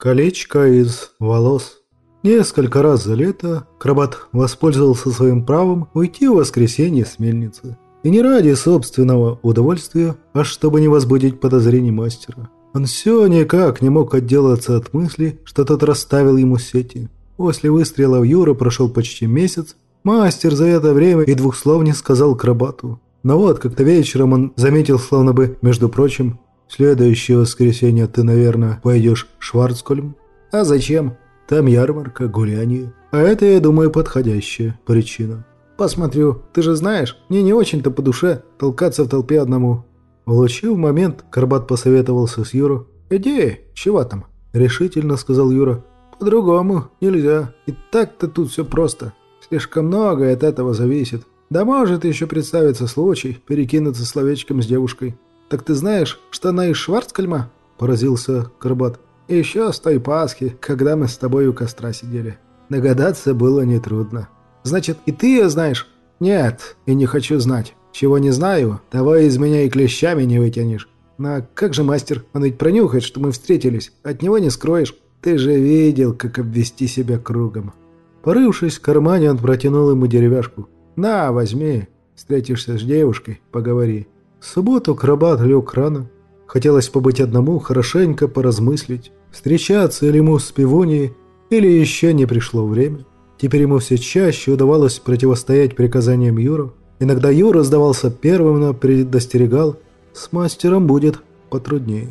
Колечко из волос. Несколько раз за лето Крабат воспользовался своим правом уйти в воскресенье с мельницы. И не ради собственного удовольствия, а чтобы не возбудить подозрений мастера. Он все никак не мог отделаться от мысли, что тот расставил ему сети. После выстрела в Юра прошел почти месяц. Мастер за это время и двух слов не сказал Крабату. Но вот как-то вечером он заметил, словно бы, между прочим, следующее воскресенье ты, наверное, пойдешь в Шварцкольм. А зачем? Там ярмарка, гуляние. А это, я думаю, подходящая причина. Посмотрю. Ты же знаешь, мне не очень-то по душе толкаться в толпе одному. Улучив момент, Карбат посоветовался с Юрой. «Иди, чего там?» – решительно сказал Юра. «По-другому нельзя. И так-то тут все просто. Слишком многое от этого зависит. Да может еще представиться случай перекинуться словечком с девушкой. Так ты знаешь, что она из Шварцкальма?» – поразился Карбат. «Еще с той Пасхи, когда мы с тобой у костра сидели. Догадаться было нетрудно. Значит, и ты ее знаешь?» «Нет, и не хочу знать. Чего не знаю, того из меня и клещами не вытянешь. Но как же мастер? Он ведь пронюхает, что мы встретились. От него не скроешь. Ты же видел, как обвести себя кругом». Порывшись в кармане, он протянул ему деревяшку. «На, возьми. Встретишься с девушкой, поговори». В субботу Крабат лег рано. Хотелось побыть одному, хорошенько поразмыслить, встречаться ли ему с пивонией, или еще не пришло время. Теперь ему все чаще удавалось противостоять приказаниям Юра. Иногда Юра сдавался первым, но предостерегал, с мастером будет потруднее.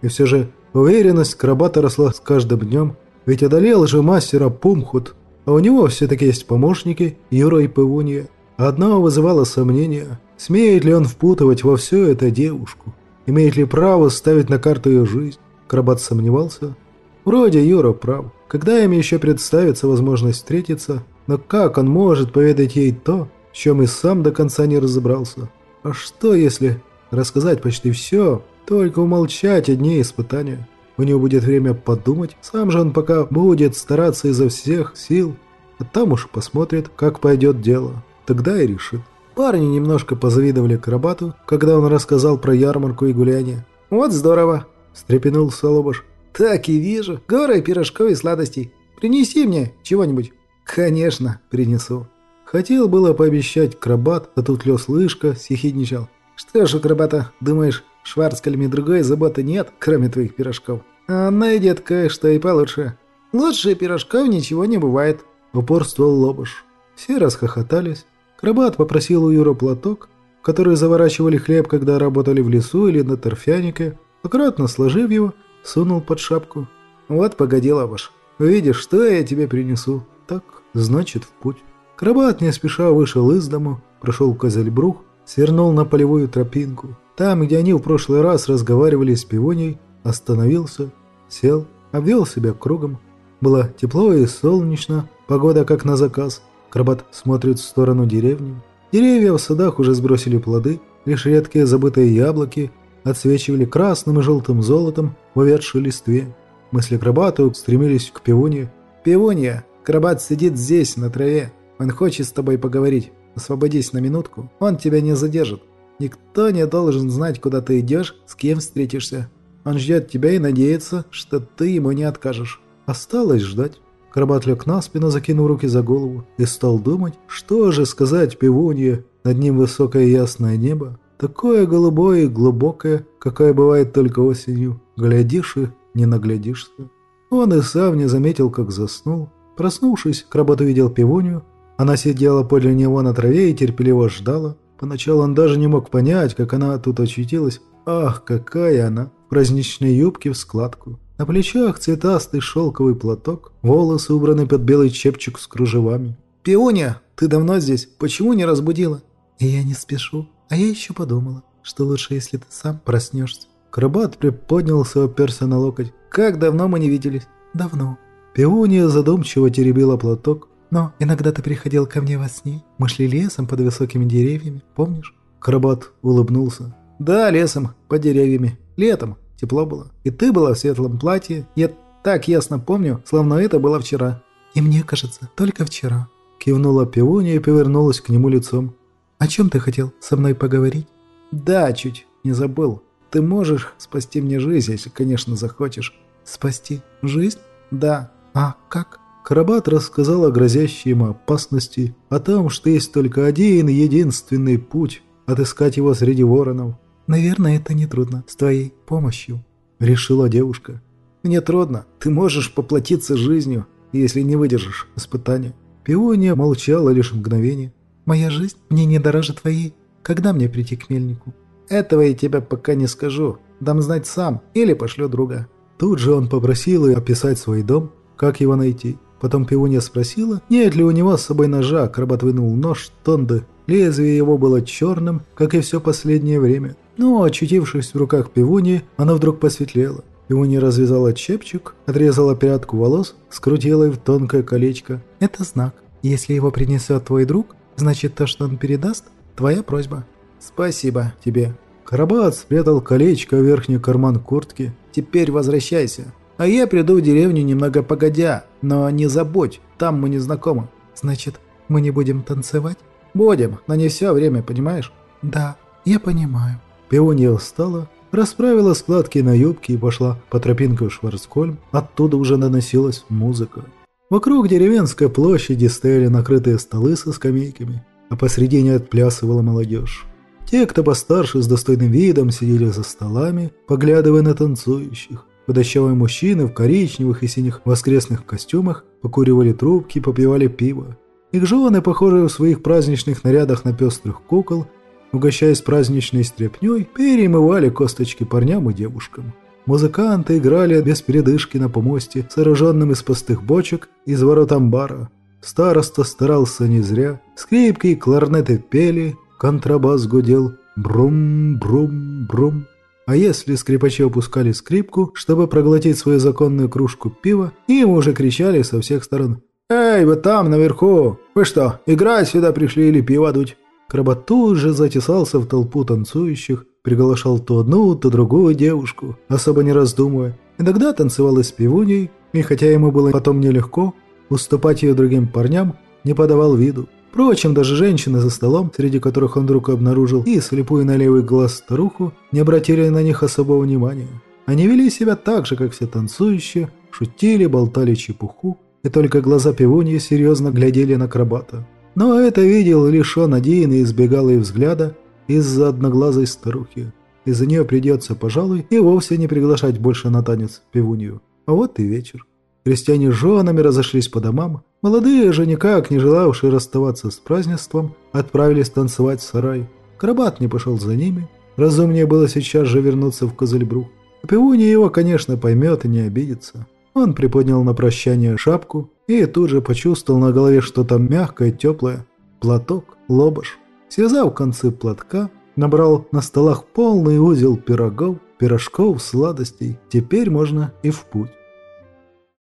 И все же уверенность Крабата росла с каждым днем, ведь одолел же мастера Пумхут, а у него все-таки есть помощники, Юра и Пывунья. Одно вызывало сомнения, смеет ли он впутывать во все это девушку, имеет ли право ставить на карту ее жизнь. Крабат сомневался. Вроде Юра прав. Когда им еще представится возможность встретиться, но как он может поведать ей то, в чем и сам до конца не разобрался? А что если рассказать почти все, только умолчать одни испытания? У него будет время подумать, сам же он пока будет стараться изо всех сил, а там уж посмотрит, как пойдет дело. Тогда и решит. Парни немножко позавидовали Карабату, когда он рассказал про ярмарку и гуляние. «Вот здорово!» – встрепенулся Лобаш. «Так и вижу. Горы пирожков и сладостей. Принеси мне чего-нибудь». «Конечно, принесу». Хотел было пообещать Крабат, а тут Лёс Лышка съехидничал. «Что ж у Крабата, думаешь, Шварцкальме другой заботы нет, кроме твоих пирожков. А найдет кое-что и получше. Лучше пирожков ничего не бывает», — упорствовал Лобыш. Все расхохотались. Крабат попросил у Юра платок, который заворачивали хлеб, когда работали в лесу или на торфянике, аккуратно сложив его, сунул под шапку. «Вот погоди, Лобыш, увидишь, что я тебе принесу. Так, значит, в путь». Крабат не спеша вышел из дому, прошел Козельбрух, свернул на полевую тропинку. Там, где они в прошлый раз разговаривали с пивоней, остановился, сел, обвел себя кругом. Было тепло и солнечно, погода как на заказ. Крабат смотрит в сторону деревни. Деревья в садах уже сбросили плоды, лишь редкие забытые яблоки отсвечивали красным и желтым золотом в увядшей листве. Мысли Крабата устремились к пивоне. «Пивонья, Крабат сидит здесь, на траве. Он хочет с тобой поговорить. Освободись на минутку, он тебя не задержит. Никто не должен знать, куда ты идешь, с кем встретишься. Он ждет тебя и надеется, что ты ему не откажешь. Осталось ждать. Крабат лег на спину, закинув руки за голову, и стал думать, что же сказать пивунье. Над ним высокое ясное небо, такое голубое и глубокое, какое бывает только осенью. Глядишь и не наглядишься. Он и сам не заметил, как заснул. Проснувшись, Крабат увидел пивунью. Она сидела подле него на траве и терпеливо ждала. Поначалу он даже не мог понять, как она тут очутилась. Ах, какая она! В праздничной юбке в складку. На плечах цветастый шелковый платок, волосы убраны под белый чепчик с кружевами. «Пиония, ты давно здесь? Почему не разбудила?» «И я не спешу. А я еще подумала, что лучше, если ты сам проснешься». Крабат приподнялся, оперся на локоть. «Как давно мы не виделись?» «Давно». Пиония задумчиво теребила платок. Но иногда ты приходил ко мне во сне. Мы шли лесом под высокими деревьями, помнишь?» Крабат улыбнулся. «Да, лесом, под деревьями. Летом. Тепло было. И ты была в светлом платье. Я так ясно помню, словно это было вчера». «И мне кажется, только вчера». Кивнула пивония и повернулась к нему лицом. «О чем ты хотел со мной поговорить?» «Да, чуть не забыл. Ты можешь спасти мне жизнь, если, конечно, захочешь. Спасти жизнь? Да. А как? Карабат рассказал о грозящей ему опасности, о том, что есть только один единственный путь – отыскать его среди воронов. «Наверное, это нетрудно, с твоей помощью», – решила девушка. «Мне трудно. Ты можешь поплатиться жизнью, если не выдержишь испытания». Пиония молчала лишь мгновение. «Моя жизнь мне не дороже твоей. Когда мне прийти к мельнику?» «Этого я тебе пока не скажу. Дам знать сам или пошлю друга». Тут же он попросил ее описать свой дом, как его найти. Потом Пиония спросила, нет ли у него с собой ножа. Крабат вынул нож Тонды. Лезвие его было черным, как и все последнее время. Но, очутившись в руках Пивунии, оно вдруг посветлело. Пивунья развязала чепчик, отрезала прядку волос, скрутила их в тонкое колечко. «Это знак. Если его принесет твой друг, значит то, что он передаст, твоя просьба». «Спасибо тебе». Карабат спрятал колечко в верхний карман куртки. «Теперь возвращайся. А я приду в деревню немного погодя, но не забудь, там мы не знакомы». «Значит, мы не будем танцевать?» «Будем, но не все время, понимаешь?» «Да, я понимаю». Пиония встала, расправила складки на юбке и пошла по тропинке в Шварцкольм. Оттуда уже доносилась музыка. Вокруг деревенской площади стояли накрытые столы со скамейками, а посредине отплясывала молодежь. Те, кто постарше, с достойным видом сидели за столами, поглядывая на танцующих. Худощавые мужчины в коричневых и синих воскресных костюмах покуривали трубки и попивали пиво. Их жены, похожие в своих праздничных нарядах на пестрых кукол, угощаясь праздничной стряпнёй, перемывали косточки парням и девушкам. Музыканты играли без передышки на помосте, сооруженном из пустых бочек из ворот амбара. Староста старался не зря, скрипки и кларнеты пели, контрабас гудел брум-брум-брум. А если скрипачи опускали скрипку, чтобы проглотить свою законную кружку пива, им уже кричали со всех сторон «Эй, вы там, наверху! Вы что, играть сюда пришли или пиво дуть?» Крабат тут же затесался в толпу танцующих, приглашал то одну, то другую девушку, особо не раздумывая. Иногда танцевал и с пивуней, и хотя ему было потом нелегко, уступать ее другим парням не подавал виду. Впрочем, даже женщины за столом, среди которых он вдруг обнаружил и слепую на левый глаз старуху, не обратили на них особого внимания. Они вели себя так же, как все танцующие, шутили, болтали чепуху, и только глаза пивуньи серьезно глядели на крабата. Но это видел лишь он один и избегал ее взгляда из-за одноглазой старухи. Из-за нее придется, пожалуй, и вовсе не приглашать больше на танец пивунью. А вот и вечер. Крестьяне с женами разошлись по домам. Молодые же, никак не желавшие расставаться с празднеством, отправились танцевать в сарай. Крабат не пошел за ними. Разумнее было сейчас же вернуться в Козельбрух. Пивунья его, конечно, поймет и не обидится. Он приподнял на прощание шапку и тут же почувствовал на голове что-то мягкое, теплое. Платок, лобаш. Связав концы платка, набрал на столах полный узел пирогов, пирожков, сладостей. Теперь можно и в путь.